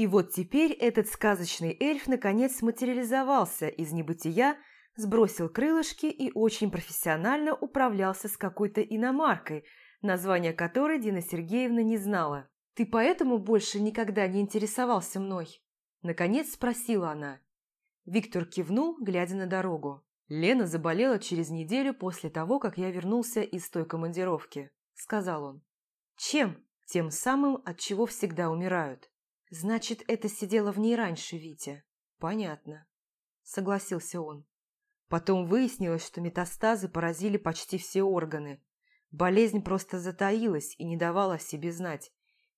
И вот теперь этот сказочный эльф наконец материализовался из небытия, сбросил крылышки и очень профессионально управлялся с какой-то иномаркой, название которой Дина Сергеевна не знала. «Ты поэтому больше никогда не интересовался мной?» Наконец спросила она. Виктор кивнул, глядя на дорогу. «Лена заболела через неделю после того, как я вернулся из той командировки», – сказал он. «Чем? Тем самым, от чего всегда умирают. Значит, это сидело в ней раньше, Витя. Понятно», – согласился он. Потом выяснилось, что метастазы поразили почти все органы. Болезнь просто затаилась и не давала о себе знать.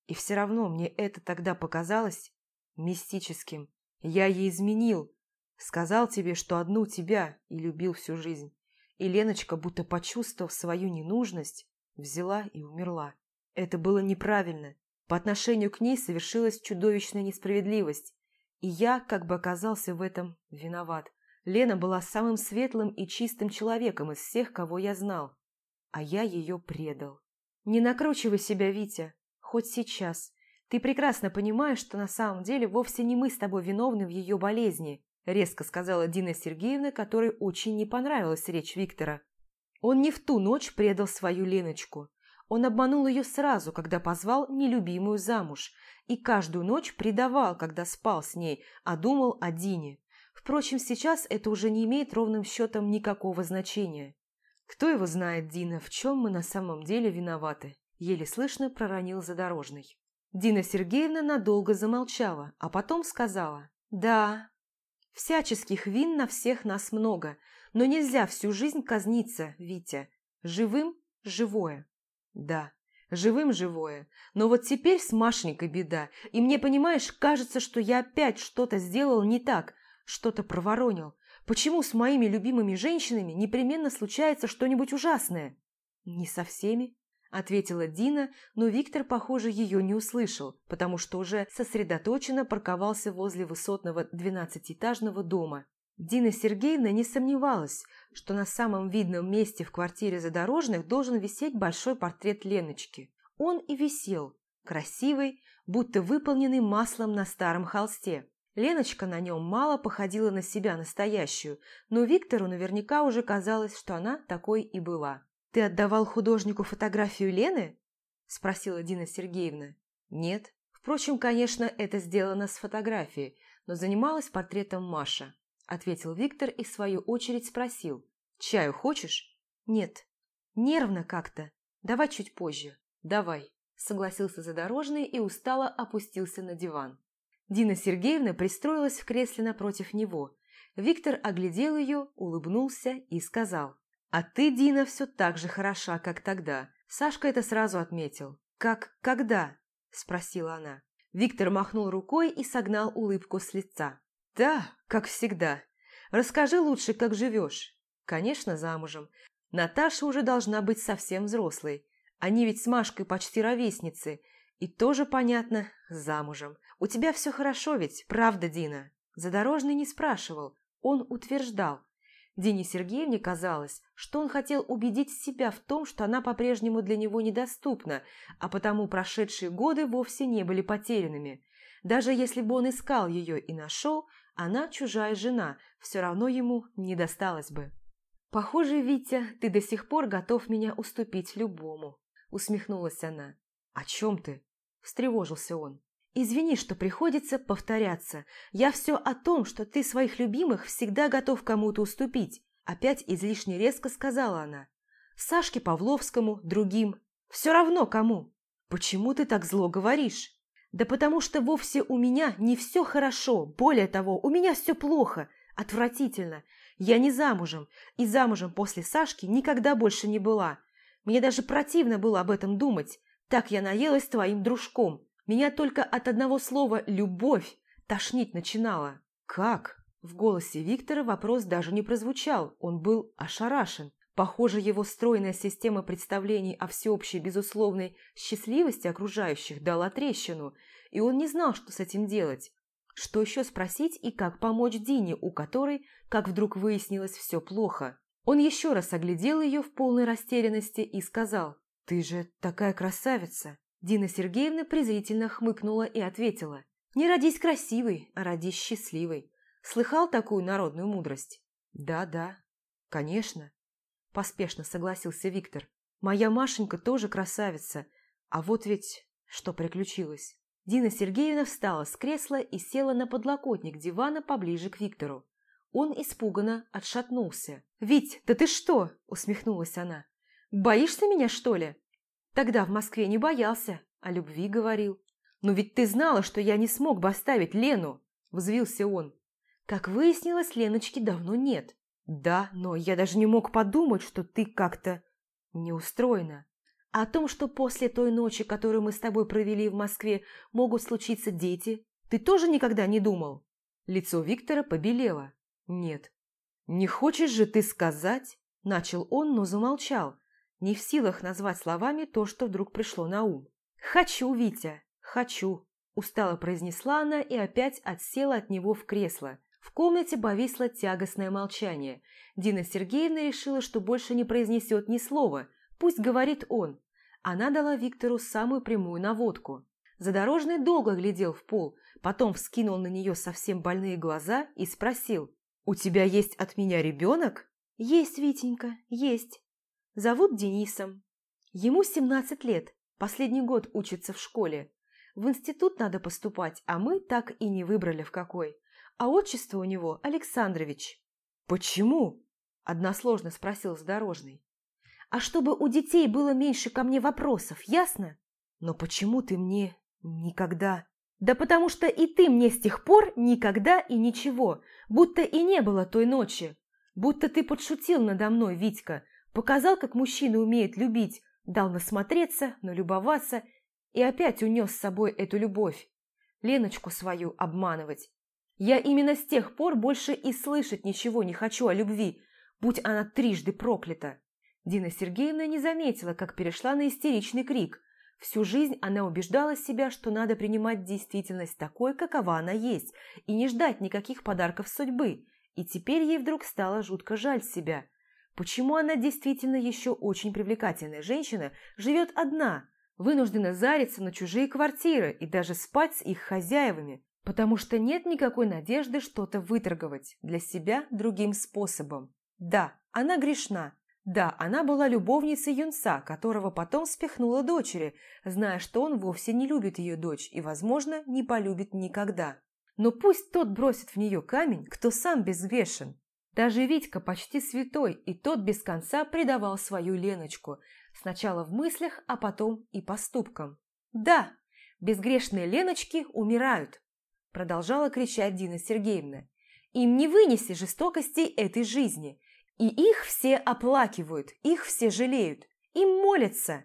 И все равно мне это тогда показалось мистическим. Я ей изменил. Сказал тебе, что одну тебя и любил всю жизнь. И Леночка, будто почувствовав свою ненужность, взяла и умерла. Это было неправильно. По отношению к ней совершилась чудовищная несправедливость. И я как бы оказался в этом виноват. Лена была самым светлым и чистым человеком из всех, кого я знал. А я ее предал. Не накручивай себя, Витя хоть сейчас. Ты прекрасно понимаешь, что на самом деле вовсе не мы с тобой виновны в ее болезни», резко сказала Дина Сергеевна, которой очень не понравилась речь Виктора. Он не в ту ночь предал свою Леночку. Он обманул ее сразу, когда позвал нелюбимую замуж, и каждую ночь предавал, когда спал с ней, а думал о Дине. Впрочем, сейчас это уже не имеет ровным счетом никакого значения. Кто его знает, Дина, в чем мы на самом деле виноваты? еле слышно проронил задорожный. Дина Сергеевна надолго замолчала, а потом сказала «Да, всяческих вин на всех нас много, но нельзя всю жизнь казниться, Витя. Живым – живое». «Да, живым – живое. Но вот теперь с Машенькой беда, и мне, понимаешь, кажется, что я опять что-то сделал не так, что-то проворонил. Почему с моими любимыми женщинами непременно случается что-нибудь ужасное?» «Не со всеми», ответила Дина, но Виктор, похоже, ее не услышал, потому что уже сосредоточенно парковался возле высотного двенадцатиэтажного дома. Дина Сергеевна не сомневалась, что на самом видном месте в квартире задорожных должен висеть большой портрет Леночки. Он и висел, красивый, будто выполненный маслом на старом холсте. Леночка на нем мало походила на себя настоящую, но Виктору наверняка уже казалось, что она такой и была. «Ты отдавал художнику фотографию Лены?» – спросила Дина Сергеевна. «Нет. Впрочем, конечно, это сделано с фотографией, но занималась портретом Маша», – ответил Виктор и в свою очередь спросил. «Чаю хочешь?» «Нет. Нервно как-то. Давай чуть позже». «Давай», – согласился задорожный и устало опустился на диван. Дина Сергеевна пристроилась в кресле напротив него. Виктор оглядел ее, улыбнулся и сказал – «А ты, Дина, все так же хороша, как тогда». Сашка это сразу отметил. «Как когда?» – спросила она. Виктор махнул рукой и согнал улыбку с лица. «Да, как всегда. Расскажи лучше, как живешь». «Конечно, замужем. Наташа уже должна быть совсем взрослой. Они ведь с Машкой почти ровесницы. И тоже, понятно, замужем. У тебя все хорошо ведь, правда, Дина?» Задорожный не спрашивал. Он утверждал. Дине Сергеевне казалось, что он хотел убедить себя в том, что она по-прежнему для него недоступна, а потому прошедшие годы вовсе не были потерянными. Даже если бы он искал ее и нашел, она, чужая жена, все равно ему не досталась бы. «Похоже, Витя, ты до сих пор готов меня уступить любому», – усмехнулась она. «О чем ты?» – встревожился он. «Извини, что приходится повторяться. Я все о том, что ты своих любимых всегда готов кому-то уступить», опять излишне резко сказала она. «Сашке Павловскому, другим. Все равно кому. Почему ты так зло говоришь?» «Да потому что вовсе у меня не все хорошо. Более того, у меня все плохо. Отвратительно. Я не замужем, и замужем после Сашки никогда больше не была. Мне даже противно было об этом думать. Так я наелась твоим дружком. Меня только от одного слова «любовь» тошнить начинало. «Как?» В голосе Виктора вопрос даже не прозвучал, он был ошарашен. Похоже, его стройная система представлений о всеобщей безусловной счастливости окружающих дала трещину, и он не знал, что с этим делать. Что еще спросить и как помочь Дине, у которой, как вдруг выяснилось, все плохо. Он еще раз оглядел ее в полной растерянности и сказал, «Ты же такая красавица!» Дина Сергеевна презрительно хмыкнула и ответила. Не родись красивой, а родись счастливой. Слыхал такую народную мудрость? Да-да, конечно, поспешно согласился Виктор. Моя Машенька тоже красавица, а вот ведь что приключилось. Дина Сергеевна встала с кресла и села на подлокотник дивана поближе к Виктору. Он испуганно отшатнулся. «Вить, да ты что?» – усмехнулась она. «Боишься меня, что ли?» «Тогда в Москве не боялся, о любви говорил». «Но ведь ты знала, что я не смог бы оставить Лену!» – взвился он. Как выяснилось, Леночки давно нет. «Да, но я даже не мог подумать, что ты как-то не устроена. А о том, что после той ночи, которую мы с тобой провели в Москве, могут случиться дети, ты тоже никогда не думал?» Лицо Виктора побелело. «Нет». «Не хочешь же ты сказать?» Начал он, но замолчал, не в силах назвать словами то, что вдруг пришло на ум. «Хочу, Витя, хочу», – устало произнесла она и опять отсела от него в кресло. В комнате повисло тягостное молчание. Дина Сергеевна решила, что больше не произнесет ни слова, пусть говорит он. Она дала Виктору самую прямую наводку. Задорожный долго глядел в пол, потом вскинул на нее совсем больные глаза и спросил, «У тебя есть от меня ребенок?» «Есть, Витенька, есть. Зовут Денисом. Ему 17 лет, последний год учится в школе. В институт надо поступать, а мы так и не выбрали в какой. А отчество у него Александрович». «Почему?» – односложно спросил Задорожный. «А чтобы у детей было меньше ко мне вопросов, ясно? Но почему ты мне никогда...» Да потому что и ты мне с тех пор никогда и ничего, будто и не было той ночи. Будто ты подшутил надо мной, Витька, показал, как мужчина умеет любить, дал насмотреться, налюбоваться и опять унес с собой эту любовь. Леночку свою обманывать. Я именно с тех пор больше и слышать ничего не хочу о любви, будь она трижды проклята. Дина Сергеевна не заметила, как перешла на истеричный крик – Всю жизнь она убеждала себя, что надо принимать действительность такой, какова она есть, и не ждать никаких подарков судьбы. И теперь ей вдруг стало жутко жаль себя. Почему она действительно еще очень привлекательная женщина живет одна, вынуждена зариться на чужие квартиры и даже спать с их хозяевами, потому что нет никакой надежды что-то выторговать для себя другим способом. Да, она грешна, да, она была любовницей юнца, которого потом спихнула дочери, зная, что он вовсе не любит ее дочь и, возможно, не полюбит никогда. Но пусть тот бросит в нее камень, кто сам безгрешен. Даже Витька почти святой, и тот без конца предавал свою Леночку, сначала в мыслях, а потом и поступкам. «Да, безгрешные Леночки умирают», продолжала кричать Дина Сергеевна. «Им не вынеси жестокостей этой жизни, и их все оплакивают, их все жалеют, им молятся.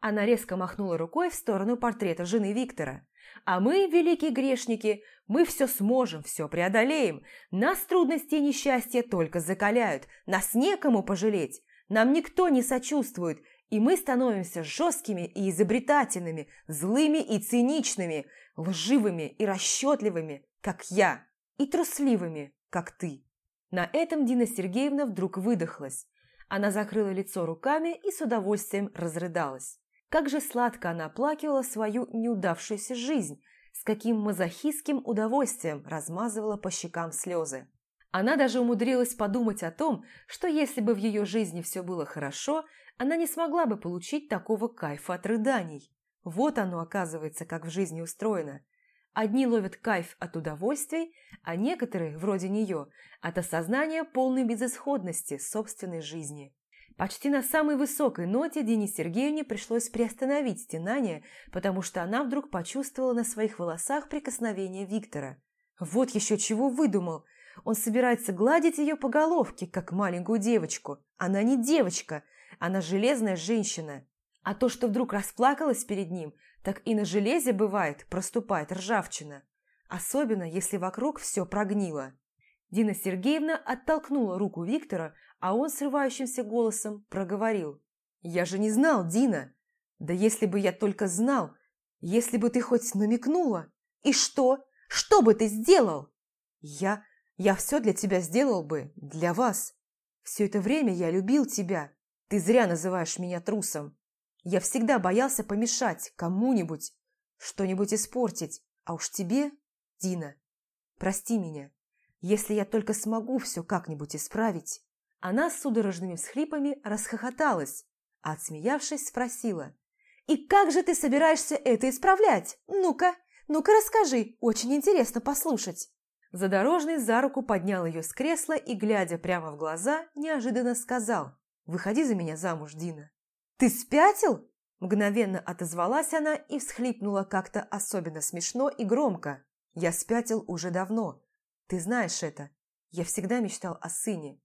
Она резко махнула рукой в сторону портрета жены Виктора. А мы, великие грешники, мы все сможем, все преодолеем. Нас трудности и несчастья только закаляют, нас некому пожалеть. Нам никто не сочувствует, и мы становимся жесткими и изобретательными, злыми и циничными, лживыми и расчетливыми, как я, и трусливыми, как ты. На этом Дина Сергеевна вдруг выдохлась. Она закрыла лицо руками и с удовольствием разрыдалась. Как же сладко она оплакивала свою неудавшуюся жизнь, с каким мазохистским удовольствием размазывала по щекам слезы. Она даже умудрилась подумать о том, что если бы в ее жизни все было хорошо, она не смогла бы получить такого кайфа от рыданий. Вот оно, оказывается, как в жизни устроено – Одни ловят кайф от удовольствий, а некоторые, вроде нее, от осознания полной безысходности собственной жизни. Почти на самой высокой ноте Дине Сергеевне пришлось приостановить стенание, потому что она вдруг почувствовала на своих волосах прикосновение Виктора. Вот еще чего выдумал. Он собирается гладить ее по головке, как маленькую девочку. Она не девочка, она железная женщина. А то, что вдруг расплакалась перед ним, так и на железе бывает проступает ржавчина. Особенно, если вокруг все прогнило. Дина Сергеевна оттолкнула руку Виктора, а он срывающимся голосом проговорил. «Я же не знал, Дина! Да если бы я только знал! Если бы ты хоть намекнула! И что? Что бы ты сделал?» «Я... я все для тебя сделал бы, для вас. Все это время я любил тебя. Ты зря называешь меня трусом. Я всегда боялся помешать кому-нибудь, что-нибудь испортить, а уж тебе Дина, прости меня. Если я только смогу все как-нибудь исправить». Она с судорожными всхлипами расхохоталась, а отсмеявшись спросила. «И как же ты собираешься это исправлять? Ну-ка, ну-ка расскажи, очень интересно послушать». Задорожный за руку поднял ее с кресла и, глядя прямо в глаза, неожиданно сказал «Выходи за меня замуж, Дина». «Ты спятил?» Мгновенно отозвалась она и всхлипнула как-то особенно смешно и громко. «Я спятил уже давно. Ты знаешь это. Я всегда мечтал о сыне».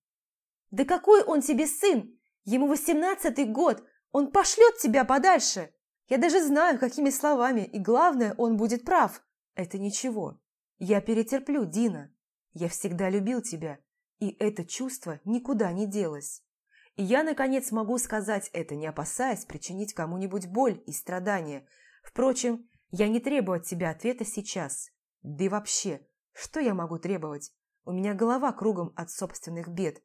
«Да какой он тебе сын? Ему восемнадцатый год. Он пошлет тебя подальше. Я даже знаю, какими словами, и главное, он будет прав. Это ничего. Я перетерплю, Дина. Я всегда любил тебя, и это чувство никуда не делось. И я, наконец, могу сказать это, не опасаясь причинить кому-нибудь боль и страдания. Впрочем, я не требую от тебя ответа сейчас. Да и вообще, что я могу требовать? У меня голова кругом от собственных бед.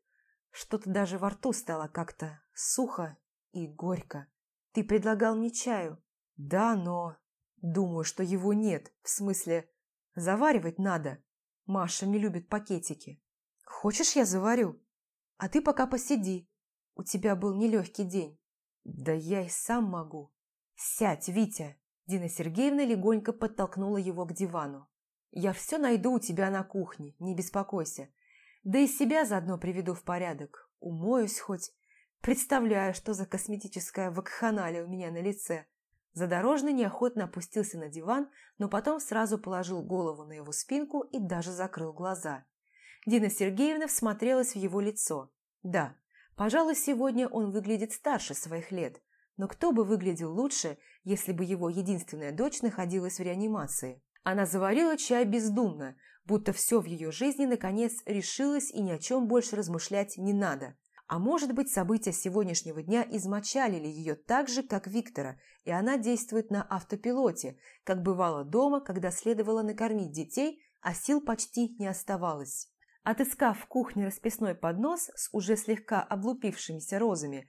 Что-то даже во рту стало как-то сухо и горько. Ты предлагал мне чаю. Да, но... Думаю, что его нет. В смысле, Заваривать надо. Маша не любит пакетики. Хочешь, я заварю? А ты пока посиди. У тебя был нелегкий день. Да я и сам могу. Сядь, Витя. Дина Сергеевна легонько подтолкнула его к дивану. Я все найду у тебя на кухне, не беспокойся. Да и себя заодно приведу в порядок. Умоюсь хоть. Представляю, что за косметическая вакханалия у меня на лице. Задорожный неохотно опустился на диван, но потом сразу положил голову на его спинку и даже закрыл глаза. Дина Сергеевна всмотрелась в его лицо. Да, пожалуй, сегодня он выглядит старше своих лет, но кто бы выглядел лучше, если бы его единственная дочь находилась в реанимации? Она заварила чай бездумно, будто все в ее жизни наконец решилось и ни о чем больше размышлять не надо. А может быть, события сегодняшнего дня измочалили ее так же, как Виктора, и она действует на автопилоте, как бывало дома, когда следовало накормить детей, а сил почти не оставалось. Отыскав в кухне расписной поднос с уже слегка облупившимися розами,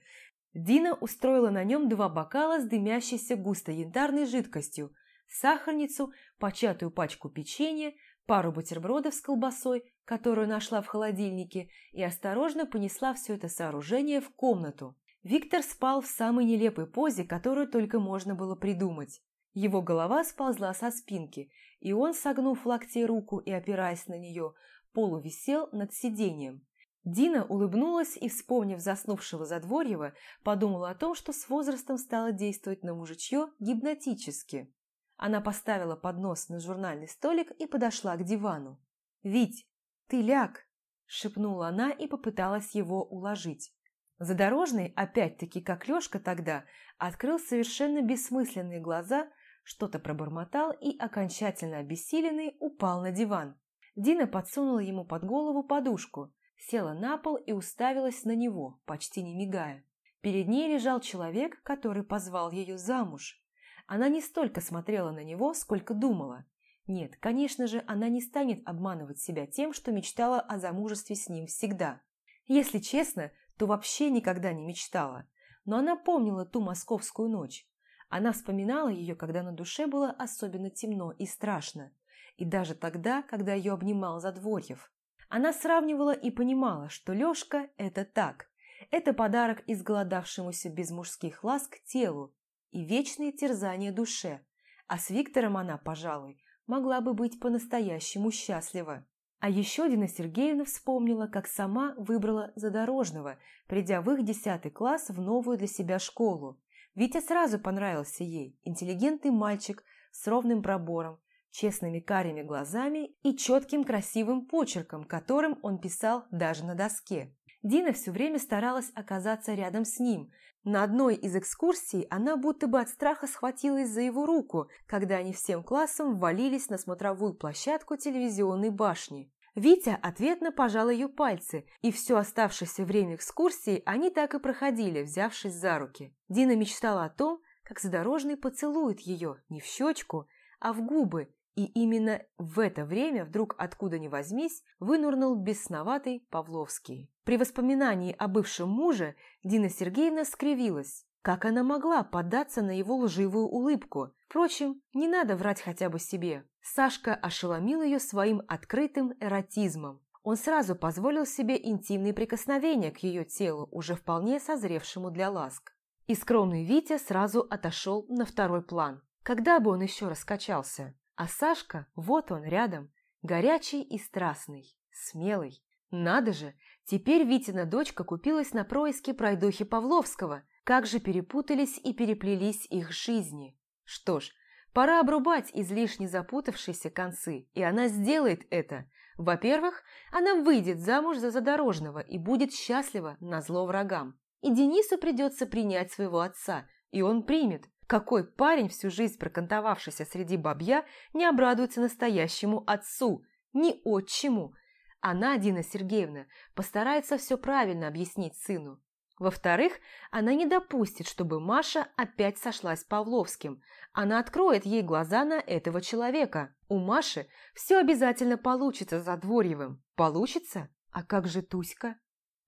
Дина устроила на нем два бокала с дымящейся густо янтарной жидкостью, сахарницу, початую пачку печенья, пару бутербродов с колбасой, которую нашла в холодильнике, и осторожно понесла все это сооружение в комнату. Виктор спал в самой нелепой позе, которую только можно было придумать. Его голова сползла со спинки, и он, согнув локте руку и опираясь на нее, полувисел над сиденьем. Дина улыбнулась и, вспомнив заснувшего Задворьева, подумала о том, что с возрастом стало действовать на мужичье гипнотически. Она поставила поднос на журнальный столик и подошла к дивану. «Вить, ты ляг!» – шепнула она и попыталась его уложить. Задорожный, опять-таки как Лешка тогда, открыл совершенно бессмысленные глаза, что-то пробормотал и, окончательно обессиленный, упал на диван. Дина подсунула ему под голову подушку, села на пол и уставилась на него, почти не мигая. Перед ней лежал человек, который позвал ее замуж. Она не столько смотрела на него, сколько думала. Нет, конечно же, она не станет обманывать себя тем, что мечтала о замужестве с ним всегда. Если честно, то вообще никогда не мечтала. Но она помнила ту московскую ночь. Она вспоминала ее, когда на душе было особенно темно и страшно. И даже тогда, когда ее обнимал Задворьев. Она сравнивала и понимала, что Лешка – это так. Это подарок изголодавшемуся без мужских ласк телу, и вечные терзания душе, а с Виктором она, пожалуй, могла бы быть по-настоящему счастлива. А еще Дина Сергеевна вспомнила, как сама выбрала задорожного, придя в их десятый класс в новую для себя школу. Витя сразу понравился ей, интеллигентный мальчик с ровным пробором, честными карими глазами и четким красивым почерком, которым он писал даже на доске. Дина все время старалась оказаться рядом с ним, на одной из экскурсий она будто бы от страха схватилась за его руку, когда они всем классом ввалились на смотровую площадку телевизионной башни. Витя ответно пожал ее пальцы, и все оставшееся время экскурсии они так и проходили, взявшись за руки. Дина мечтала о том, как задорожный поцелует ее не в щечку, а в губы, и именно в это время вдруг откуда ни возьмись вынурнул бесноватый Павловский. При воспоминании о бывшем муже Дина Сергеевна скривилась. Как она могла поддаться на его лживую улыбку? Впрочем, не надо врать хотя бы себе. Сашка ошеломил ее своим открытым эротизмом. Он сразу позволил себе интимные прикосновения к ее телу, уже вполне созревшему для ласк. И скромный Витя сразу отошел на второй план. Когда бы он еще раскачался? А Сашка, вот он рядом, горячий и страстный, смелый. Надо же, теперь Витина дочка купилась на происки пройдохи Павловского. Как же перепутались и переплелись их жизни. Что ж, пора обрубать излишне запутавшиеся концы, и она сделает это. Во-первых, она выйдет замуж за задорожного и будет счастлива на зло врагам. И Денису придется принять своего отца, и он примет. Какой парень, всю жизнь прокантовавшийся среди бабья, не обрадуется настоящему отцу, ни отчиму, она, Дина Сергеевна, постарается все правильно объяснить сыну. Во-вторых, она не допустит, чтобы Маша опять сошлась с Павловским. Она откроет ей глаза на этого человека. У Маши все обязательно получится за Дворьевым. Получится? А как же Туська?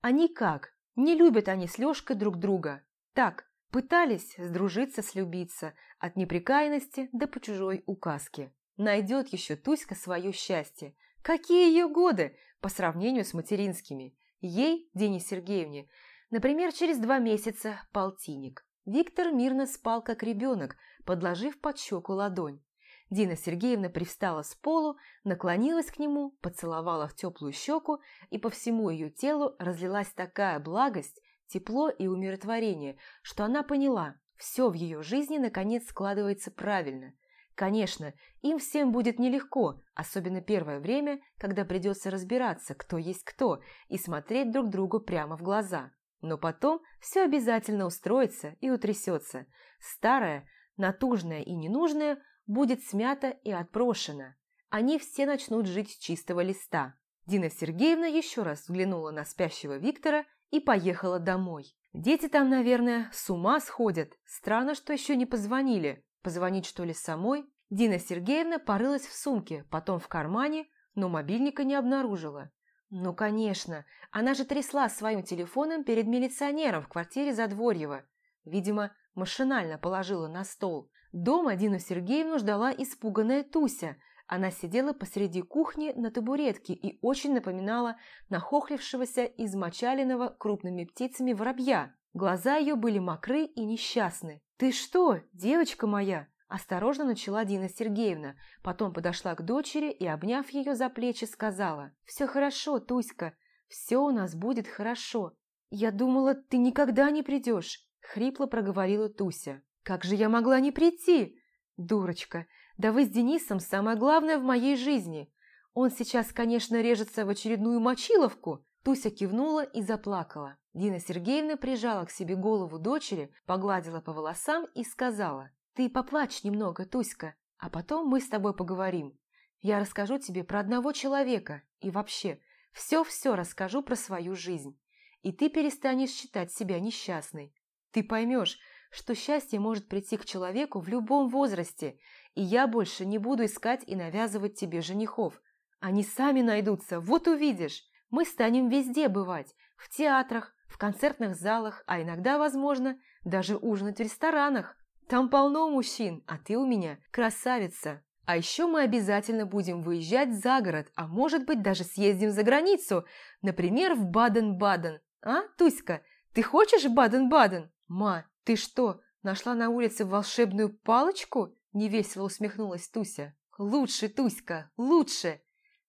А никак. Не любят они с Лешкой друг друга. Так, пытались сдружиться, слюбиться, от неприкаянности до по чужой указке. Найдет еще Туська свое счастье. Какие ее годы по сравнению с материнскими? Ей, Дене Сергеевне, например, через два месяца полтинник. Виктор мирно спал, как ребенок, подложив под щеку ладонь. Дина Сергеевна привстала с полу, наклонилась к нему, поцеловала в теплую щеку, и по всему ее телу разлилась такая благость, тепло и умиротворение, что она поняла, все в ее жизни наконец складывается правильно. Конечно, им всем будет нелегко, особенно первое время, когда придется разбираться, кто есть кто, и смотреть друг другу прямо в глаза. Но потом все обязательно устроится и утрясется. Старое, натужное и ненужное будет смято и отброшено. Они все начнут жить с чистого листа. Дина Сергеевна еще раз взглянула на спящего Виктора и поехала домой. Дети там, наверное, с ума сходят. Странно, что еще не позвонили. Позвонить, что ли, самой? Дина Сергеевна порылась в сумке, потом в кармане, но мобильника не обнаружила. Ну, конечно, она же трясла своим телефоном перед милиционером в квартире Задворьева. Видимо, машинально положила на стол. Дома Дину Сергеевну ждала испуганная Туся. Она сидела посреди кухни на табуретке и очень напоминала нахохлившегося измочаленного крупными птицами воробья. Глаза ее были мокры и несчастны. «Ты что, девочка моя?» Осторожно начала Дина Сергеевна, потом подошла к дочери и, обняв ее за плечи, сказала «Все хорошо, Туська, все у нас будет хорошо. Я думала, ты никогда не придешь», – хрипло проговорила Туся. «Как же я могла не прийти?» «Дурочка, да вы с Денисом самое главное в моей жизни. Он сейчас, конечно, режется в очередную мочиловку». Туся кивнула и заплакала. Дина Сергеевна прижала к себе голову дочери, погладила по волосам и сказала – ты поплачь немного, Туська, а потом мы с тобой поговорим. Я расскажу тебе про одного человека и вообще все-все расскажу про свою жизнь. И ты перестанешь считать себя несчастной. Ты поймешь, что счастье может прийти к человеку в любом возрасте, и я больше не буду искать и навязывать тебе женихов. Они сами найдутся, вот увидишь. Мы станем везде бывать, в театрах, в концертных залах, а иногда, возможно, даже ужинать в ресторанах. Там полно мужчин, а ты у меня красавица. А еще мы обязательно будем выезжать за город, а может быть даже съездим за границу, например, в Баден-Баден. А, Туська, ты хочешь Баден-Баден? Ма, ты что, нашла на улице волшебную палочку? Невесело усмехнулась Туся. Лучше, Туська, лучше.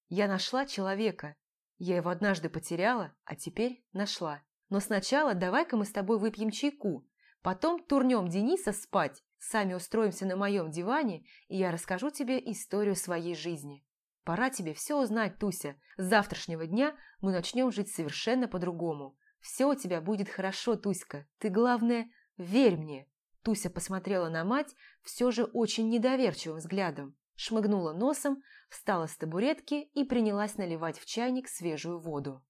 Я нашла человека. Я его однажды потеряла, а теперь нашла. Но сначала давай-ка мы с тобой выпьем чайку. Потом турнем Дениса спать, сами устроимся на моем диване, и я расскажу тебе историю своей жизни. Пора тебе все узнать, Туся. С завтрашнего дня мы начнем жить совершенно по-другому. Все у тебя будет хорошо, Туська. Ты, главное, верь мне. Туся посмотрела на мать все же очень недоверчивым взглядом, шмыгнула носом, встала с табуретки и принялась наливать в чайник свежую воду.